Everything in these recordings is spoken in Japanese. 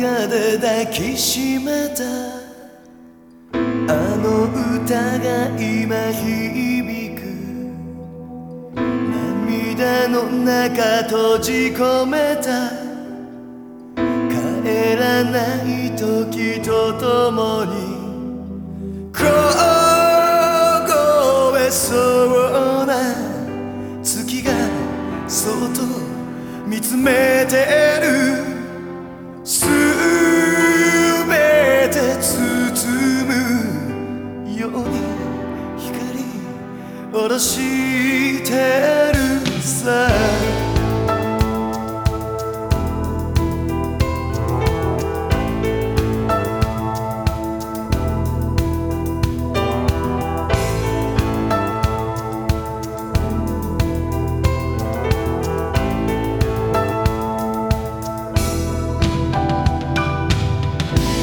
で抱きしめた。あの歌が今響く。涙の中閉じ込めた。帰らない時とともに凍えそうな。月がそっと見つめてしてるさ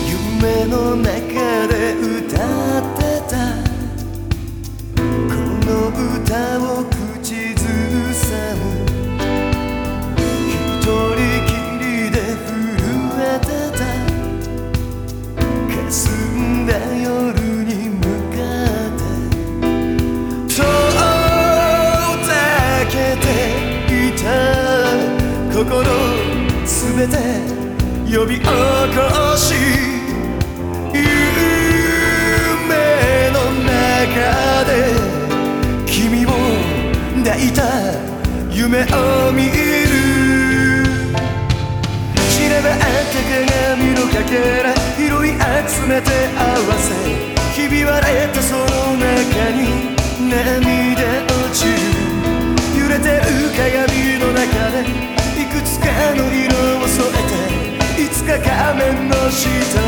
夢の中で歌ってを口ずさむ一人きりで震えてた。霞んだ夜に向かって遠ざけていた心すべて呼び起こし夢の中いた。夢を見る。散らばった鏡のかけら。拾い集めて合わせ。ひび割れたその中に。涙落ちる。揺れてる鏡の中で。いくつかの色を添えて。いつか画面の下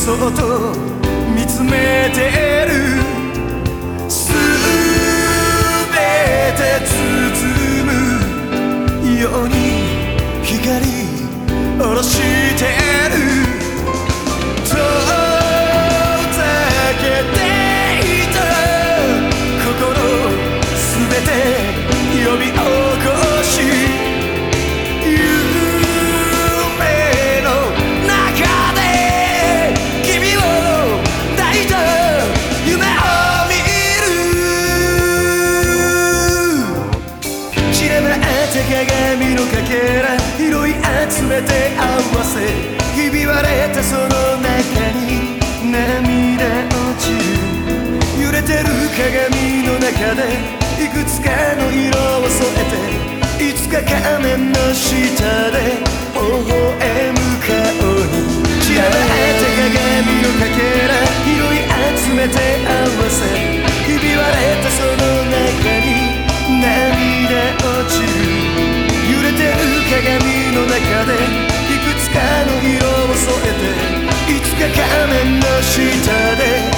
そっと見つめて鏡のかけら拾い集めて合わせひび割れたその中に涙落ちる揺れてる鏡の中でいくつかの色を添えていつか画面の下で微笑む顔に散らばった鏡のかけら拾い集めて合わせつか仮面の下で